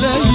yere